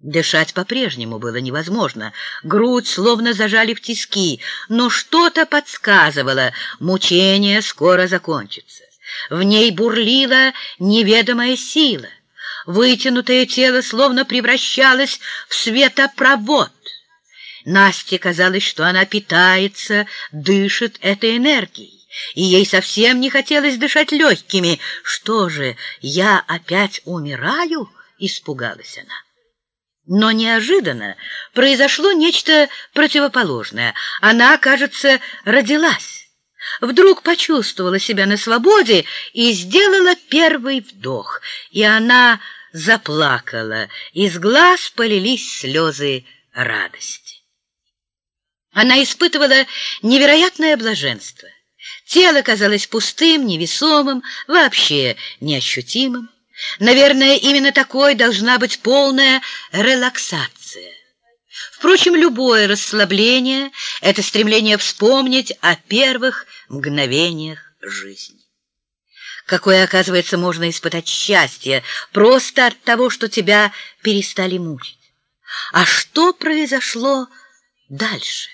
Дышать по-прежнему было невозможно. Грудь словно зажали в тиски, но что-то подсказывало, мучение скоро закончится. В ней бурлила неведомая сила. Вытянутое тело словно превращалось в светопровод. Насте казалось, что она питается, дышит этой энергией, и ей совсем не хотелось дышать легкими. «Что же, я опять умираю?» — испугалась она. Но неожиданно произошло нечто противоположное. Она, кажется, родилась. Вдруг почувствовала себя на свободе и сделала первый вдох. И она заплакала. Из глаз полились слезы радости. Она испытывала невероятное блаженство. Тело казалось пустым, невесомым, вообще неощутимым. Наверное, именно такой должна быть полная релаксация. Впрочем, любое расслабление — это стремление вспомнить о первых мгновениях жизни. Какое, оказывается, можно испытать счастье просто от того, что тебя перестали мучить. А что произошло дальше?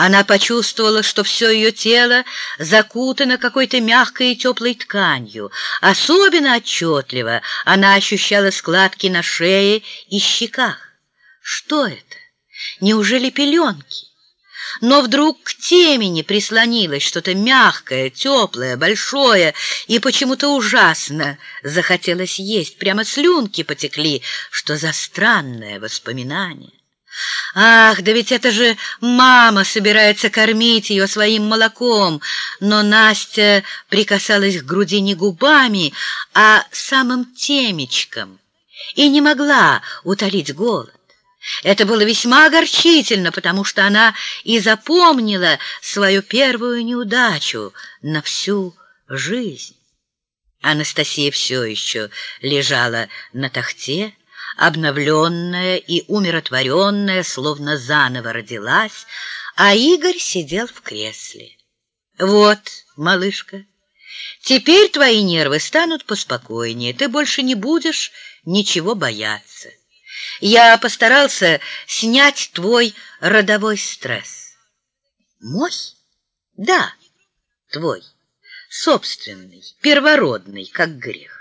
Она почувствовала, что все ее тело закутано какой-то мягкой и теплой тканью. Особенно отчетливо она ощущала складки на шее и щеках. Что это? Неужели пеленки? Но вдруг к темени прислонилось что-то мягкое, теплое, большое, и почему-то ужасно захотелось есть. Прямо слюнки потекли. Что за странное воспоминание! Ах, да ведь это же мама собирается кормить ее своим молоком. Но Настя прикасалась к груди не губами, а самым темечком и не могла утолить голод. Это было весьма огорчительно, потому что она и запомнила свою первую неудачу на всю жизнь. Анастасия все еще лежала на тахте, обновленная и умиротворенная, словно заново родилась, а Игорь сидел в кресле. «Вот, малышка, теперь твои нервы станут поспокойнее, ты больше не будешь ничего бояться. Я постарался снять твой родовой стресс». «Мой?» «Да, твой, собственный, первородный, как грех».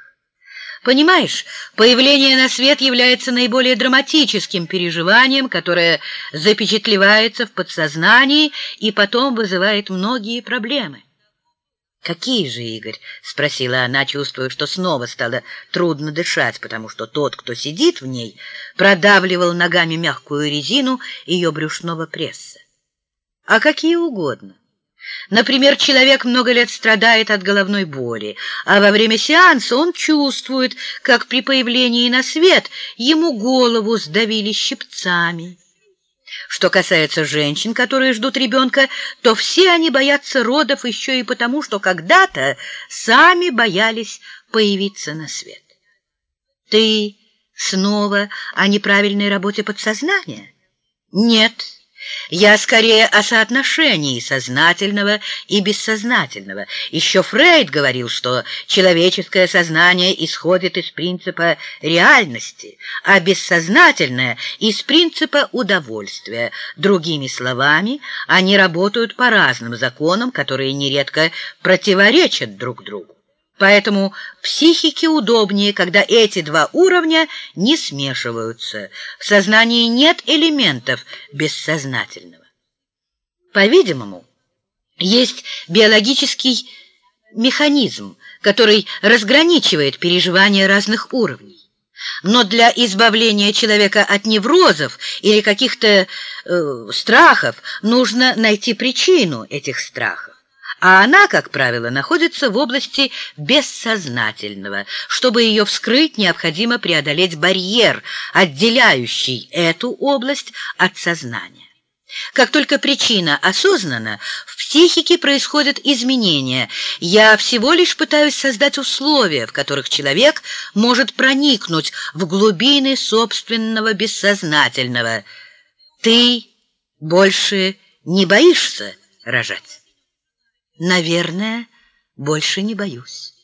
Понимаешь, появление на свет является наиболее драматическим переживанием, которое запечатлевается в подсознании и потом вызывает многие проблемы. «Какие же, Игорь?» — спросила она, чувствуя, что снова стало трудно дышать, потому что тот, кто сидит в ней, продавливал ногами мягкую резину ее брюшного пресса. «А какие угодно». Например, человек много лет страдает от головной боли, а во время сеанса он чувствует, как при появлении на свет ему голову сдавили щипцами. Что касается женщин, которые ждут ребенка, то все они боятся родов еще и потому, что когда-то сами боялись появиться на свет. Ты снова о неправильной работе подсознания? Нет. Я скорее о соотношении сознательного и бессознательного. Еще Фрейд говорил, что человеческое сознание исходит из принципа реальности, а бессознательное — из принципа удовольствия. Другими словами, они работают по разным законам, которые нередко противоречат друг другу. Поэтому психике удобнее, когда эти два уровня не смешиваются. В сознании нет элементов бессознательного. По-видимому, есть биологический механизм, который разграничивает переживания разных уровней. Но для избавления человека от неврозов или каких-то э, страхов нужно найти причину этих страхов а она, как правило, находится в области бессознательного. Чтобы ее вскрыть, необходимо преодолеть барьер, отделяющий эту область от сознания. Как только причина осознана, в психике происходят изменения. Я всего лишь пытаюсь создать условия, в которых человек может проникнуть в глубины собственного бессознательного. Ты больше не боишься рожать? Наверное, больше не боюсь.